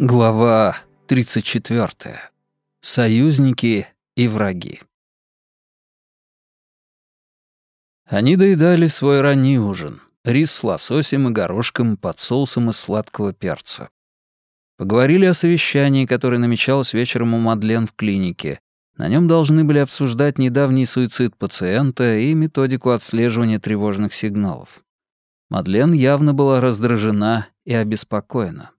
Глава 34. Союзники и враги. Они доедали свой ранний ужин. Рис с лососем и горошком под соусом из сладкого перца. Поговорили о совещании, которое намечалось вечером у Мадлен в клинике. На нем должны были обсуждать недавний суицид пациента и методику отслеживания тревожных сигналов. Мадлен явно была раздражена и обеспокоена.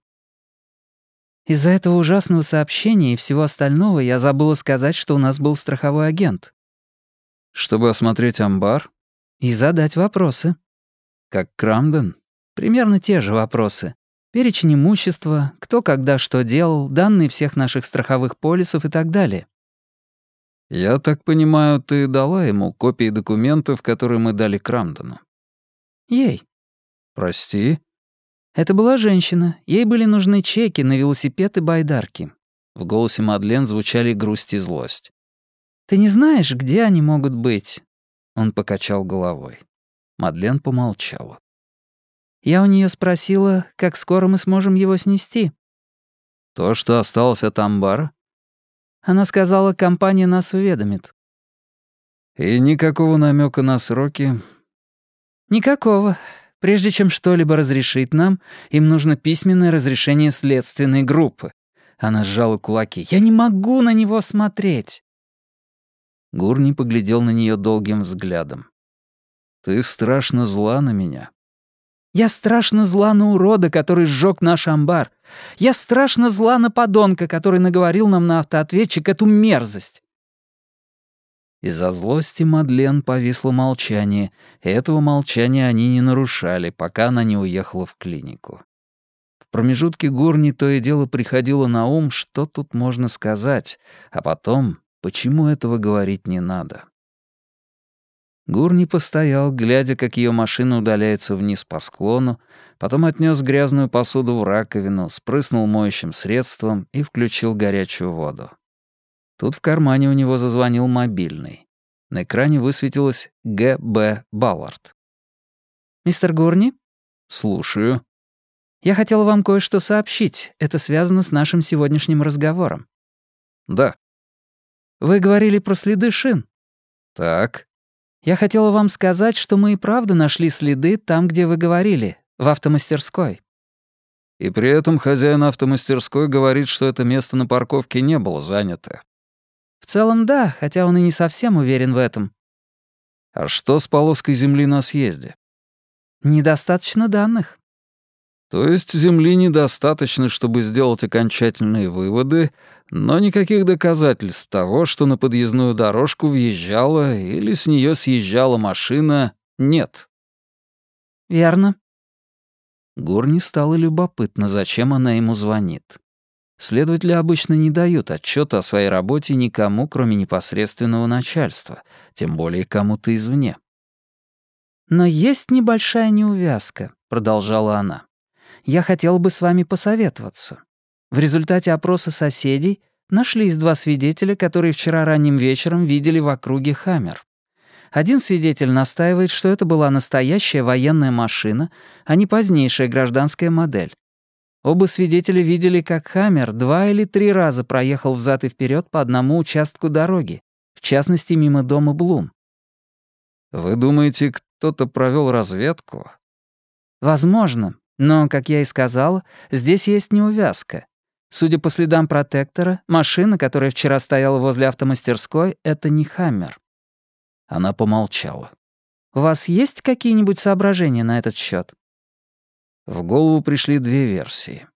Из-за этого ужасного сообщения и всего остального я забыла сказать, что у нас был страховой агент. Чтобы осмотреть амбар? И задать вопросы. Как Крамден? Примерно те же вопросы. Перечень имущества, кто когда что делал, данные всех наших страховых полисов и так далее. Я так понимаю, ты дала ему копии документов, которые мы дали Крамдену? Ей. Прости? Это была женщина. Ей были нужны чеки на велосипед и байдарки. В голосе Мадлен звучали грусть и злость. «Ты не знаешь, где они могут быть?» Он покачал головой. Мадлен помолчала. Я у нее спросила, как скоро мы сможем его снести. «То, что осталось от амбара?» Она сказала, компания нас уведомит. «И никакого намека на сроки?» «Никакого. Прежде чем что-либо разрешить нам, им нужно письменное разрешение следственной группы. Она сжала кулаки. «Я не могу на него смотреть!» Гурни поглядел на нее долгим взглядом. «Ты страшно зла на меня». «Я страшно зла на урода, который сжег наш амбар. Я страшно зла на подонка, который наговорил нам на автоответчик эту мерзость. Из-за злости Мадлен повисло молчание, и этого молчания они не нарушали, пока она не уехала в клинику. В промежутке Гурни то и дело приходило на ум, что тут можно сказать, а потом, почему этого говорить не надо. Гурни постоял, глядя, как ее машина удаляется вниз по склону, потом отнес грязную посуду в раковину, спрыснул моющим средством и включил горячую воду. Тут в кармане у него зазвонил мобильный. На экране высветилось «Г.Б. Баллард». «Мистер Горни?» «Слушаю». «Я хотела вам кое-что сообщить. Это связано с нашим сегодняшним разговором». «Да». «Вы говорили про следы шин». «Так». «Я хотела вам сказать, что мы и правда нашли следы там, где вы говорили, в автомастерской». «И при этом хозяин автомастерской говорит, что это место на парковке не было занято». В целом, да, хотя он и не совсем уверен в этом. А что с полоской земли на съезде? Недостаточно данных. То есть земли недостаточно, чтобы сделать окончательные выводы, но никаких доказательств того, что на подъездную дорожку въезжала или с нее съезжала машина, нет. Верно. Гурни стало любопытно, зачем она ему звонит. Следователи обычно не дают отчета о своей работе никому, кроме непосредственного начальства, тем более кому-то извне. «Но есть небольшая неувязка», — продолжала она. «Я хотела бы с вами посоветоваться. В результате опроса соседей нашлись два свидетеля, которые вчера ранним вечером видели в округе Хаммер. Один свидетель настаивает, что это была настоящая военная машина, а не позднейшая гражданская модель. Оба свидетеля видели, как Хаммер два или три раза проехал взад и вперед по одному участку дороги, в частности, мимо дома Блум. «Вы думаете, кто-то провел разведку?» «Возможно, но, как я и сказала, здесь есть неувязка. Судя по следам протектора, машина, которая вчера стояла возле автомастерской, это не Хаммер». Она помолчала. «У вас есть какие-нибудь соображения на этот счет? В голову пришли две версии.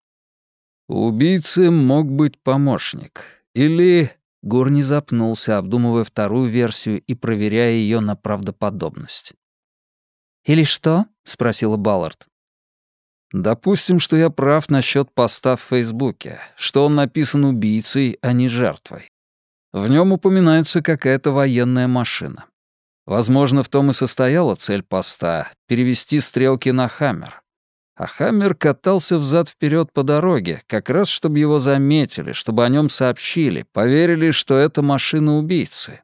У убийцы мог быть помощник. Или Гур не запнулся, обдумывая вторую версию и проверяя ее на правдоподобность. «Или что?» — спросила Баллард. «Допустим, что я прав насчет поста в Фейсбуке, что он написан убийцей, а не жертвой. В нем упоминается какая-то военная машина. Возможно, в том и состояла цель поста — перевести стрелки на Хаммер а Хаммер катался взад вперед по дороге, как раз чтобы его заметили, чтобы о нем сообщили, поверили, что это машина убийцы.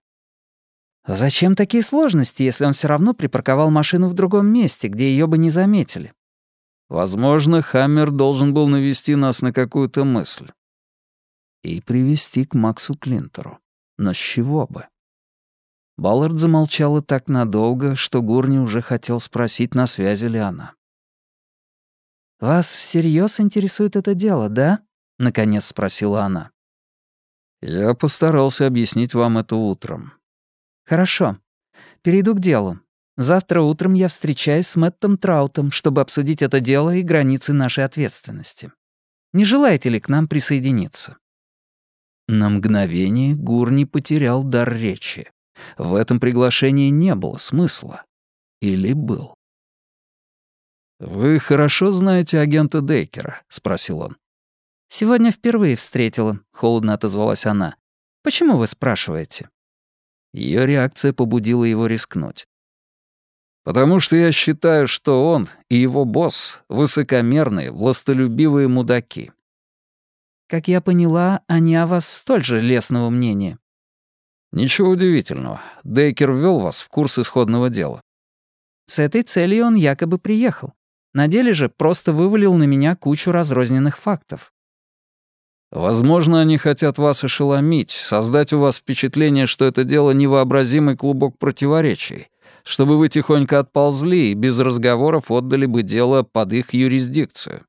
Зачем такие сложности, если он все равно припарковал машину в другом месте, где ее бы не заметили? Возможно, Хаммер должен был навести нас на какую-то мысль. И привести к Максу Клинтеру. Но с чего бы? Баллард замолчала так надолго, что Гурни уже хотел спросить, на связи ли она. «Вас всерьез интересует это дело, да?» — наконец спросила она. «Я постарался объяснить вам это утром». «Хорошо. Перейду к делу. Завтра утром я встречаюсь с Мэттом Траутом, чтобы обсудить это дело и границы нашей ответственности. Не желаете ли к нам присоединиться?» На мгновение Гурни потерял дар речи. В этом приглашении не было смысла. Или был? «Вы хорошо знаете агента Дейкера?» — спросил он. «Сегодня впервые встретила», — холодно отозвалась она. «Почему вы спрашиваете?» Ее реакция побудила его рискнуть. «Потому что я считаю, что он и его босс — высокомерные, властолюбивые мудаки». «Как я поняла, они о вас столь же лестного мнения». «Ничего удивительного. Дейкер ввел вас в курс исходного дела». «С этой целью он якобы приехал. На деле же просто вывалил на меня кучу разрозненных фактов. Возможно, они хотят вас ошеломить, создать у вас впечатление, что это дело невообразимый клубок противоречий, чтобы вы тихонько отползли и без разговоров отдали бы дело под их юрисдикцию.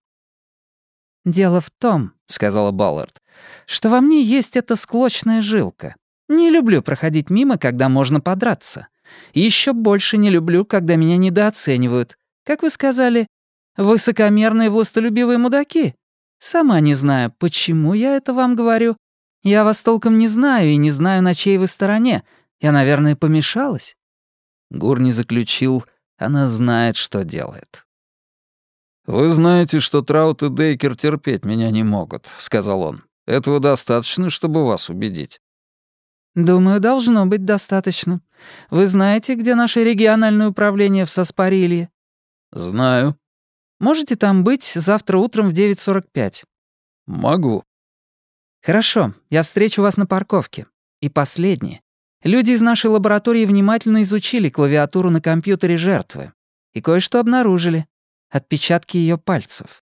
«Дело в том», — сказала Баллард, «что во мне есть эта склочная жилка. Не люблю проходить мимо, когда можно подраться. Еще больше не люблю, когда меня недооценивают, как вы сказали, высокомерные властолюбивые мудаки? Сама не знаю, почему я это вам говорю. Я вас толком не знаю и не знаю, на чьей вы стороне. Я, наверное, помешалась». Гурни заключил, она знает, что делает. «Вы знаете, что Траут и Дейкер терпеть меня не могут», — сказал он. «Этого достаточно, чтобы вас убедить». «Думаю, должно быть достаточно. Вы знаете, где наше региональное управление в Саспарилье?» «Знаю». «Можете там быть завтра утром в 9.45?» «Могу». «Хорошо, я встречу вас на парковке. И последнее. Люди из нашей лаборатории внимательно изучили клавиатуру на компьютере жертвы. И кое-что обнаружили. Отпечатки ее пальцев».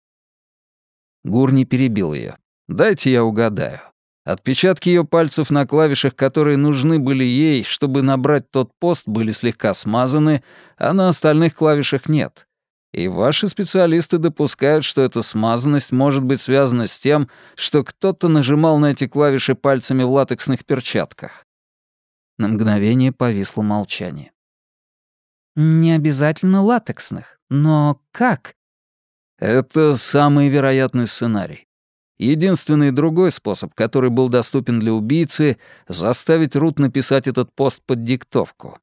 Гурни перебил ее. «Дайте я угадаю. Отпечатки ее пальцев на клавишах, которые нужны были ей, чтобы набрать тот пост, были слегка смазаны, а на остальных клавишах нет. И ваши специалисты допускают, что эта смазанность может быть связана с тем, что кто-то нажимал на эти клавиши пальцами в латексных перчатках. На мгновение повисло молчание. «Не обязательно латексных, но как?» «Это самый вероятный сценарий. Единственный другой способ, который был доступен для убийцы, заставить Рут написать этот пост под диктовку.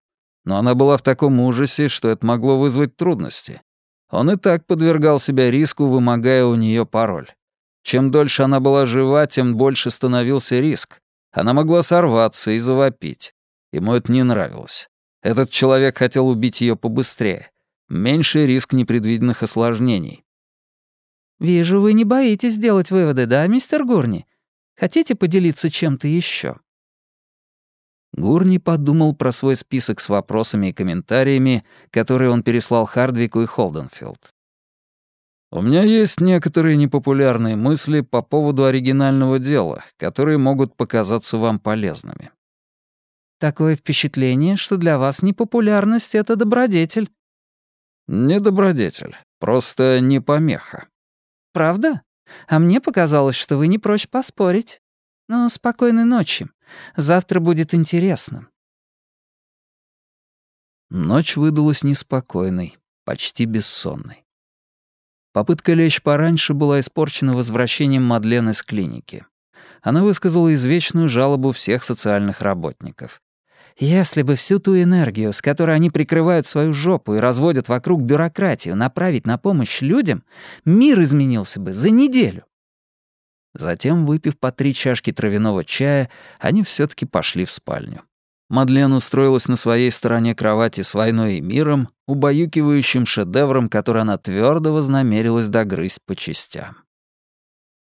Но она была в таком ужасе, что это могло вызвать трудности. Он и так подвергал себя риску, вымогая у нее пароль. Чем дольше она была жива, тем больше становился риск. Она могла сорваться и завопить. Ему это не нравилось. Этот человек хотел убить ее побыстрее. Меньший риск непредвиденных осложнений. «Вижу, вы не боитесь делать выводы, да, мистер Гурни? Хотите поделиться чем-то еще? Гурни подумал про свой список с вопросами и комментариями, которые он переслал Хардвику и Холденфилд. «У меня есть некоторые непопулярные мысли по поводу оригинального дела, которые могут показаться вам полезными». «Такое впечатление, что для вас непопулярность — это добродетель». «Не добродетель, просто не помеха». «Правда? А мне показалось, что вы не прочь поспорить. Но спокойной ночи. Завтра будет интересно». Ночь выдалась неспокойной, почти бессонной. Попытка лечь пораньше была испорчена возвращением Мадлен из клиники. Она высказала извечную жалобу всех социальных работников. Если бы всю ту энергию, с которой они прикрывают свою жопу и разводят вокруг бюрократию, направить на помощь людям, мир изменился бы за неделю. Затем, выпив по три чашки травяного чая, они все таки пошли в спальню. Мадлен устроилась на своей стороне кровати с войной и миром, убаюкивающим шедевром, который она твердо вознамерилась догрызть по частям.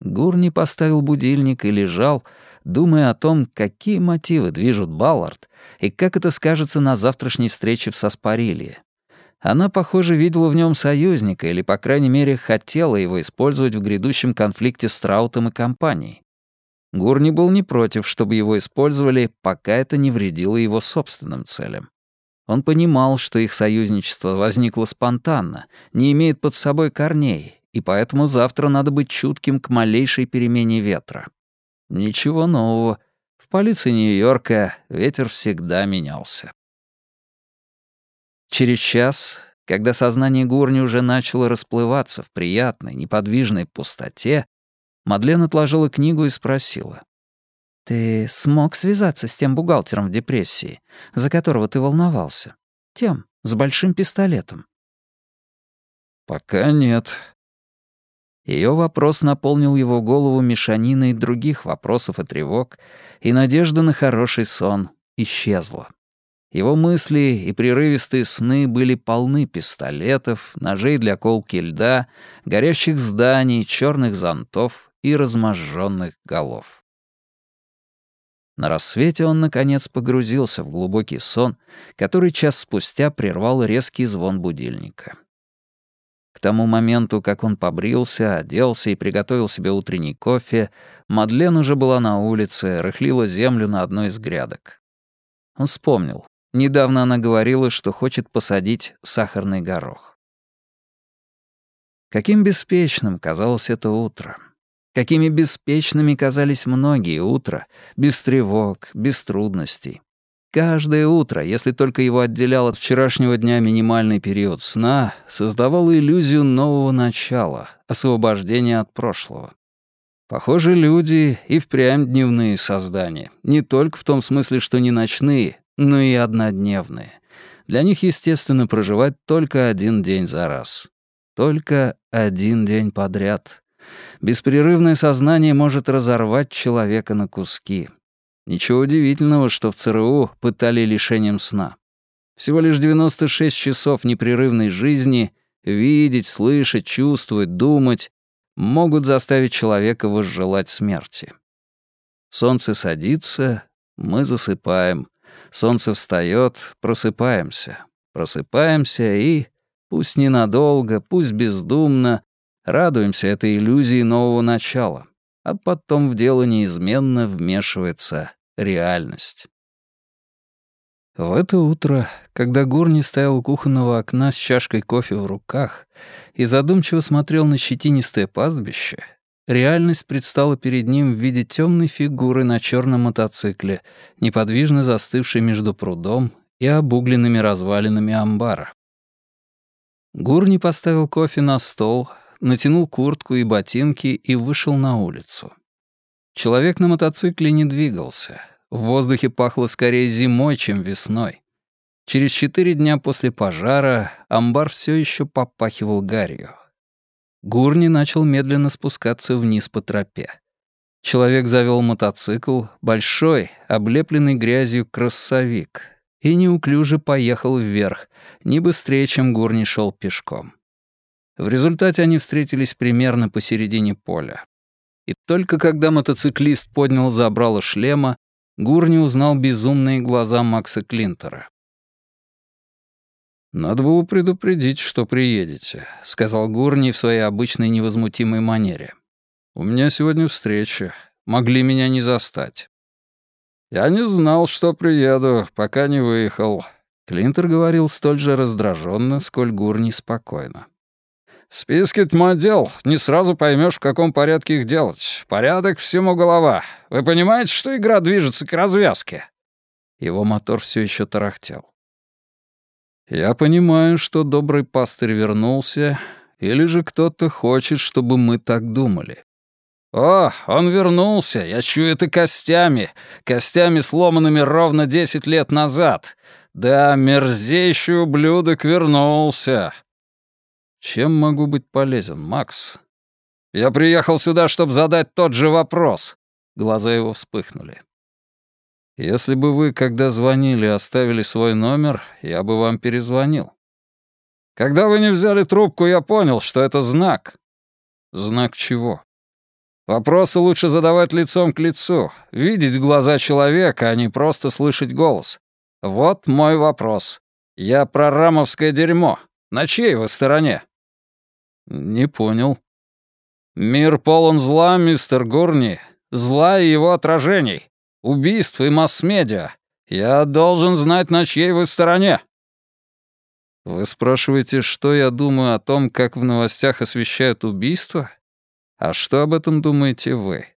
Гурни поставил будильник и лежал, думая о том, какие мотивы движут Баллард и как это скажется на завтрашней встрече в Саспарилье. Она, похоже, видела в нем союзника или, по крайней мере, хотела его использовать в грядущем конфликте с Траутом и компанией. Гурни был не против, чтобы его использовали, пока это не вредило его собственным целям. Он понимал, что их союзничество возникло спонтанно, не имеет под собой корней, и поэтому завтра надо быть чутким к малейшей перемене ветра. Ничего нового. В полиции Нью-Йорка ветер всегда менялся. Через час, когда сознание Гурни уже начало расплываться в приятной, неподвижной пустоте, Мадлен отложила книгу и спросила. «Ты смог связаться с тем бухгалтером в депрессии, за которого ты волновался? Тем, с большим пистолетом?» «Пока нет». Ее вопрос наполнил его голову мешаниной других вопросов и тревог, и надежда на хороший сон исчезла. Его мысли и прерывистые сны были полны пистолетов, ножей для колки льда, горящих зданий, черных зонтов и разможженных голов. На рассвете он, наконец, погрузился в глубокий сон, который час спустя прервал резкий звон будильника. К тому моменту, как он побрился, оделся и приготовил себе утренний кофе, Мадлен уже была на улице, рыхлила землю на одной из грядок. Он вспомнил, Недавно она говорила, что хочет посадить сахарный горох. Каким беспечным казалось это утро. Какими беспечными казались многие утра, без тревог, без трудностей. Каждое утро, если только его отделял от вчерашнего дня минимальный период сна, создавало иллюзию нового начала, освобождения от прошлого. Похоже, люди и впрямь дневные создания. Не только в том смысле, что не ночные, но и однодневные. Для них, естественно, проживать только один день за раз. Только один день подряд. Беспрерывное сознание может разорвать человека на куски. Ничего удивительного, что в ЦРУ пытали лишением сна. Всего лишь 96 часов непрерывной жизни видеть, слышать, чувствовать, думать могут заставить человека возжелать смерти. Солнце садится, мы засыпаем — Солнце встает, просыпаемся. Просыпаемся и, пусть ненадолго, пусть бездумно, радуемся этой иллюзии нового начала. А потом в дело неизменно вмешивается реальность. В это утро, когда Гурни стоял у кухонного окна с чашкой кофе в руках и задумчиво смотрел на щетинистое пастбище, Реальность предстала перед ним в виде темной фигуры на черном мотоцикле, неподвижно застывшей между прудом и обугленными развалинами амбара. Гурни поставил кофе на стол, натянул куртку и ботинки и вышел на улицу. Человек на мотоцикле не двигался. В воздухе пахло скорее зимой, чем весной. Через четыре дня после пожара амбар все еще попахивал гарью. Гурни начал медленно спускаться вниз по тропе. Человек завел мотоцикл, большой, облепленный грязью кроссовик, и неуклюже поехал вверх, не быстрее, чем Гурни шел пешком. В результате они встретились примерно посередине поля. И только когда мотоциклист поднял забрало шлема, Гурни узнал безумные глаза Макса Клинтера. «Надо было предупредить, что приедете», — сказал Гурни в своей обычной невозмутимой манере. «У меня сегодня встреча. Могли меня не застать». «Я не знал, что приеду, пока не выехал», — Клинтер говорил столь же раздраженно, сколь Гурни спокойно. «В списке тьма дел. Не сразу поймешь, в каком порядке их делать. Порядок всему голова. Вы понимаете, что игра движется к развязке?» Его мотор все еще тарахтел. Я понимаю, что добрый пастырь вернулся, или же кто-то хочет, чтобы мы так думали. О, он вернулся, я чую это костями, костями, сломанными ровно десять лет назад. Да, мерзейший ублюдок вернулся. Чем могу быть полезен, Макс? Я приехал сюда, чтобы задать тот же вопрос. Глаза его вспыхнули. Если бы вы, когда звонили, оставили свой номер, я бы вам перезвонил. Когда вы не взяли трубку, я понял, что это знак. Знак чего? Вопросы лучше задавать лицом к лицу, видеть глаза человека, а не просто слышать голос. Вот мой вопрос. Я про рамовское дерьмо. На чьей вы стороне?» «Не понял». «Мир полон зла, мистер Гурни. Зла и его отражений. Убийств и масс-медиа. Я должен знать, на чьей вы стороне». «Вы спрашиваете, что я думаю о том, как в новостях освещают убийства? А что об этом думаете вы?»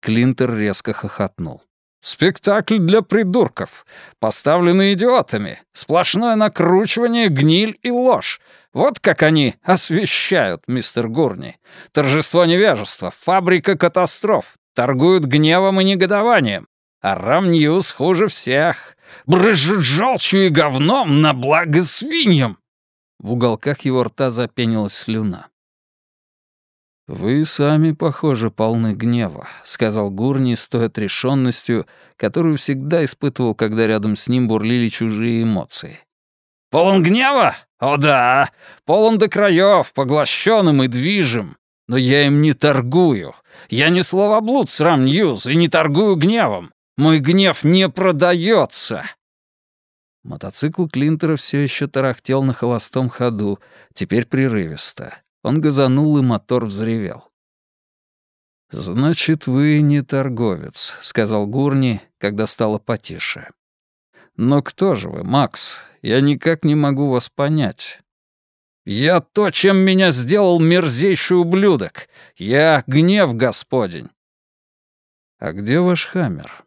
Клинтер резко хохотнул. «Спектакль для придурков, поставленный идиотами, сплошное накручивание, гниль и ложь. Вот как они освещают, мистер Гурни. Торжество невежества, фабрика катастроф, торгуют гневом и негодованием. А Рамньюз хуже всех. Брызжет желчью и говном на благо свиньям!» В уголках его рта запенилась слюна. «Вы сами, похоже, полны гнева», — сказал Гурни с той отрешенностью, которую всегда испытывал, когда рядом с ним бурлили чужие эмоции. «Полон гнева? О да! Полон до краев, поглощенным и движим. Но я им не торгую. Я не словоблуд, срам Ньюз, и не торгую гневом. Мой гнев не продается. Мотоцикл Клинтера все еще тарахтел на холостом ходу, теперь прерывисто. Он газанул, и мотор взревел. «Значит, вы не торговец», — сказал Гурни, когда стало потише. «Но кто же вы, Макс? Я никак не могу вас понять». «Я то, чем меня сделал мерзейший ублюдок. Я гнев Господень». «А где ваш хаммер?»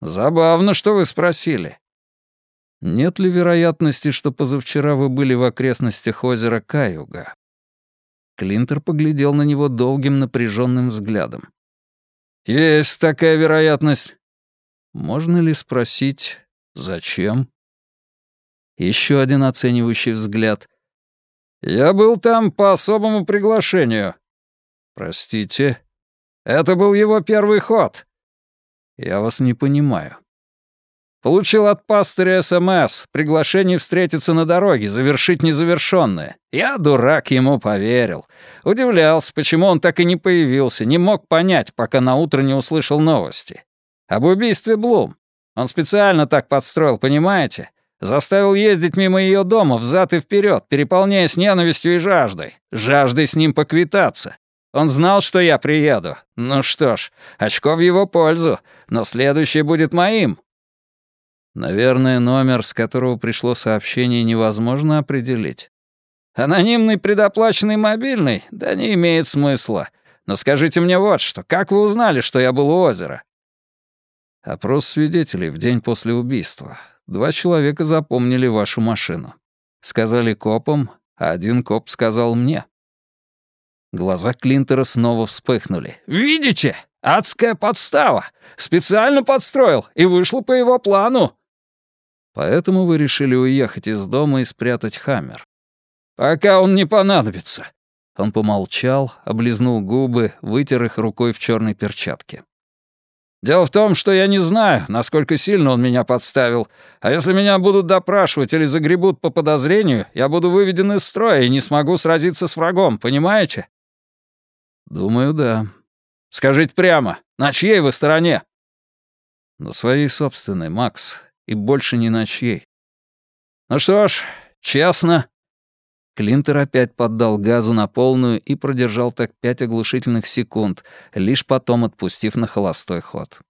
«Забавно, что вы спросили». «Нет ли вероятности, что позавчера вы были в окрестностях озера Каюга?» Клинтер поглядел на него долгим напряженным взглядом. «Есть такая вероятность». «Можно ли спросить, зачем?» Еще один оценивающий взгляд. «Я был там по особому приглашению». «Простите?» «Это был его первый ход. «Я вас не понимаю». «Получил от пастыря СМС, приглашение встретиться на дороге, завершить незавершенное. Я, дурак, ему поверил. Удивлялся, почему он так и не появился, не мог понять, пока на утро не услышал новости. Об убийстве Блум. Он специально так подстроил, понимаете? Заставил ездить мимо ее дома взад и вперед, переполняясь ненавистью и жаждой. Жаждой с ним поквитаться. Он знал, что я приеду. Ну что ж, очко в его пользу, но следующее будет моим. Наверное, номер, с которого пришло сообщение, невозможно определить. Анонимный предоплаченный мобильный? Да не имеет смысла. Но скажите мне вот что, как вы узнали, что я был у озера? Опрос свидетелей в день после убийства. Два человека запомнили вашу машину. Сказали копам, а один коп сказал мне. Глаза Клинтера снова вспыхнули. «Видите? Адская подстава! Специально подстроил, и вышло по его плану!» «Поэтому вы решили уехать из дома и спрятать Хаммер?» «Пока он не понадобится». Он помолчал, облизнул губы, вытер их рукой в черной перчатке. «Дело в том, что я не знаю, насколько сильно он меня подставил. А если меня будут допрашивать или загребут по подозрению, я буду выведен из строя и не смогу сразиться с врагом, понимаете?» «Думаю, да». «Скажите прямо, на чьей вы стороне?» «На своей собственной, Макс, и больше ни на чьей». «Ну что ж, честно». Клинтер опять поддал газу на полную и продержал так пять оглушительных секунд, лишь потом отпустив на холостой ход.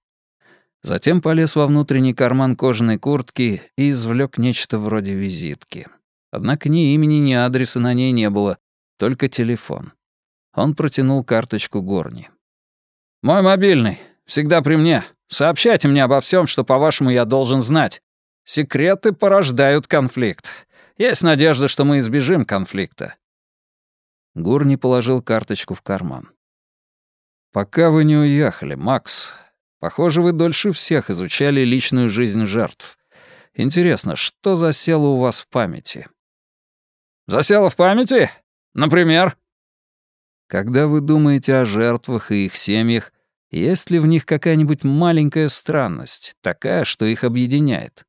Затем полез во внутренний карман кожаной куртки и извлек нечто вроде визитки. Однако ни имени, ни адреса на ней не было, только телефон. Он протянул карточку Горни. «Мой мобильный. Всегда при мне. Сообщайте мне обо всем, что, по-вашему, я должен знать. Секреты порождают конфликт. Есть надежда, что мы избежим конфликта». Гурни положил карточку в карман. «Пока вы не уехали, Макс. Похоже, вы дольше всех изучали личную жизнь жертв. Интересно, что засело у вас в памяти?» «Засело в памяти? Например?» Когда вы думаете о жертвах и их семьях, есть ли в них какая-нибудь маленькая странность, такая, что их объединяет?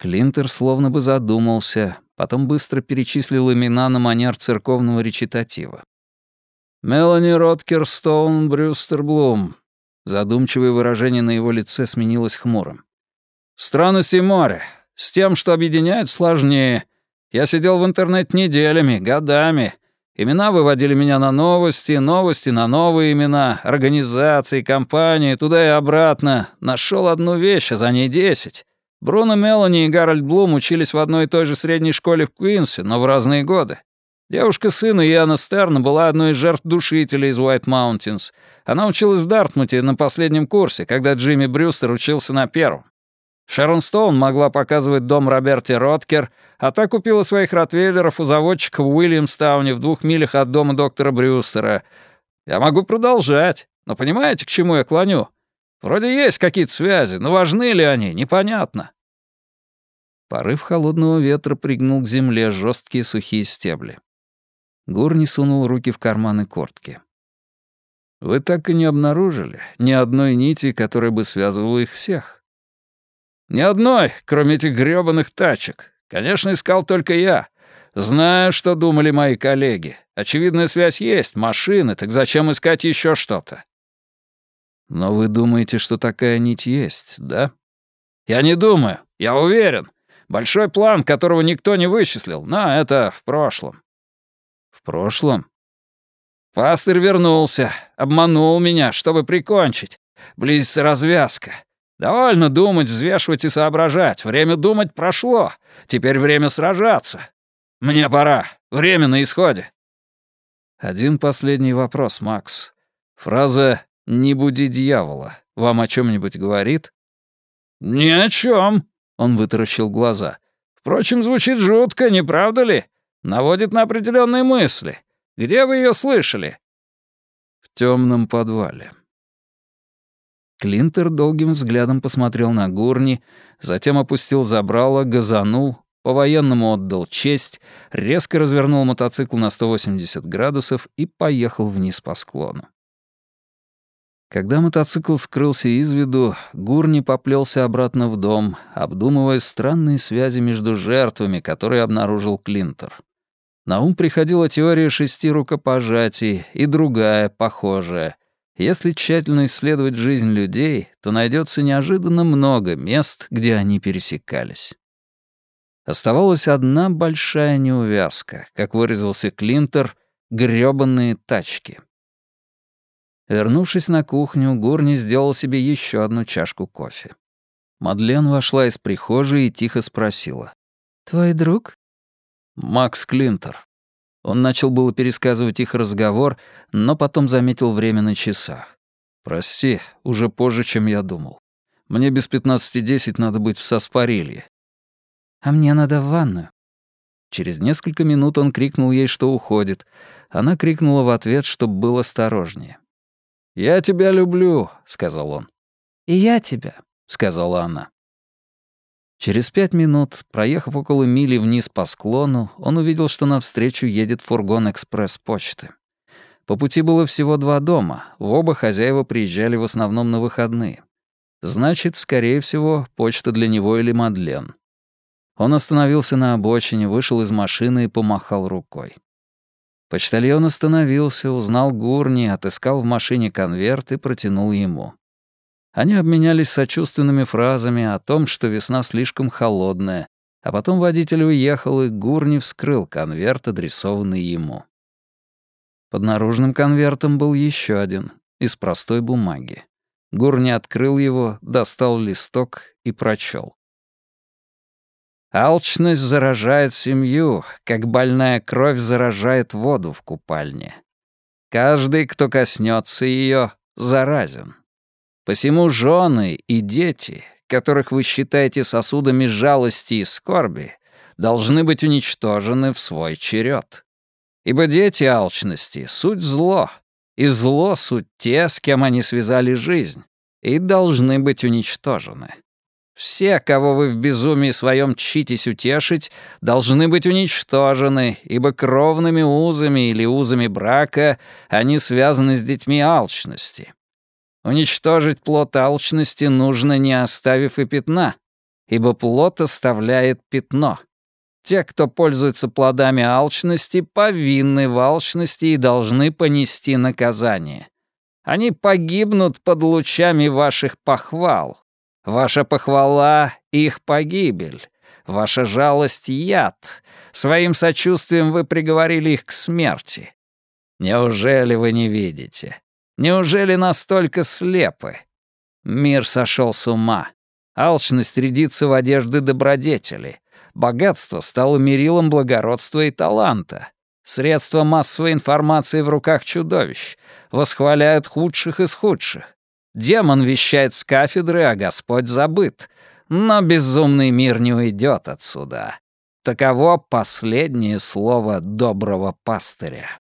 Клинтер словно бы задумался, потом быстро перечислил имена на манер церковного речитатива. «Мелани Роткерстоун Брюстер Блум». Задумчивое выражение на его лице сменилось хмурым. «Странности моря. С тем, что объединяет, сложнее. Я сидел в интернете неделями, годами. Имена выводили меня на новости, новости на новые имена, организации, компании, туда и обратно. Нашел одну вещь, а за ней десять. Бруно Мелани и Гарольд Блум учились в одной и той же средней школе в Куинсе, но в разные годы. Девушка сына Иоанна Стерна была одной из жертв душителей из Уайт Маунтинс. Она училась в Дартмуте на последнем курсе, когда Джимми Брюстер учился на первом. Шерон Стоун могла показывать дом Роберти Роткер, а та купила своих ротвейлеров у заводчика в Уильямстауне в двух милях от дома доктора Брюстера. Я могу продолжать, но понимаете, к чему я клоню? Вроде есть какие-то связи, но важны ли они, непонятно. Порыв холодного ветра пригнул к земле жесткие сухие стебли. Гурни сунул руки в карманы куртки. «Вы так и не обнаружили ни одной нити, которая бы связывала их всех?» «Ни одной, кроме этих грёбаных тачек. Конечно, искал только я. Знаю, что думали мои коллеги. Очевидная связь есть, машины, так зачем искать еще что-то?» «Но вы думаете, что такая нить есть, да?» «Я не думаю, я уверен. Большой план, которого никто не вычислил, но это в прошлом. В прошлом? Пастырь вернулся, обманул меня, чтобы прикончить. Близится развязка. Довольно думать, взвешивать и соображать. Время думать прошло. Теперь время сражаться. Мне пора. Время на исходе. Один последний вопрос, Макс. Фраза «не буди дьявола» вам о чем нибудь говорит? Ни о чем. Он вытаращил глаза. Впрочем, звучит жутко, не правда ли? Наводит на определенные мысли. Где вы ее слышали?» «В темном подвале». Клинтер долгим взглядом посмотрел на Гурни, затем опустил забрало, газанул, по-военному отдал честь, резко развернул мотоцикл на 180 градусов и поехал вниз по склону. Когда мотоцикл скрылся из виду, Гурни поплелся обратно в дом, обдумывая странные связи между жертвами, которые обнаружил Клинтер. На ум приходила теория шести рукопожатий и другая, похожая. Если тщательно исследовать жизнь людей, то найдется неожиданно много мест, где они пересекались. Оставалась одна большая неувязка, как выразился Клинтер, грёбаные тачки. Вернувшись на кухню, Гурни сделал себе еще одну чашку кофе. Мадлен вошла из прихожей и тихо спросила. «Твой друг?» Макс Клинтер. Он начал было пересказывать их разговор, но потом заметил время на часах. «Прости, уже позже, чем я думал. Мне без пятнадцати десять надо быть в Саспарилье». «А мне надо в ванную». Через несколько минут он крикнул ей, что уходит. Она крикнула в ответ, чтобы был осторожнее. «Я тебя люблю», — сказал он. «И я тебя», — сказала она. Через пять минут, проехав около мили вниз по склону, он увидел, что навстречу едет фургон экспресс-почты. По пути было всего два дома, в оба хозяева приезжали в основном на выходные. Значит, скорее всего, почта для него или Мадлен. Он остановился на обочине, вышел из машины и помахал рукой. Почтальон остановился, узнал Гурни, отыскал в машине конверт и протянул ему. Они обменялись сочувственными фразами о том, что весна слишком холодная, а потом водитель уехал, и Гурни вскрыл конверт, адресованный ему. Под наружным конвертом был еще один, из простой бумаги. Гурни открыл его, достал листок и прочел. «Алчность заражает семью, как больная кровь заражает воду в купальне. Каждый, кто коснется ее, заразен. Посему жены и дети, которых вы считаете сосудами жалости и скорби, должны быть уничтожены в свой черед. Ибо дети алчности — суть зло, и зло — суть те, с кем они связали жизнь, и должны быть уничтожены. Все, кого вы в безумии своем чтитесь утешить, должны быть уничтожены, ибо кровными узами или узами брака они связаны с детьми алчности. Уничтожить плод алчности нужно, не оставив и пятна, ибо плод оставляет пятно. Те, кто пользуется плодами алчности, повинны в алчности и должны понести наказание. Они погибнут под лучами ваших похвал. Ваша похвала — их погибель. Ваша жалость — яд. Своим сочувствием вы приговорили их к смерти. Неужели вы не видите? Неужели настолько слепы? Мир сошел с ума. Алчность рядится в одежды добродетели. Богатство стало мерилом благородства и таланта. Средства массовой информации в руках чудовищ. Восхваляют худших из худших. Демон вещает с кафедры, а Господь забыт. Но безумный мир не уйдет отсюда. Таково последнее слово доброго пастыря.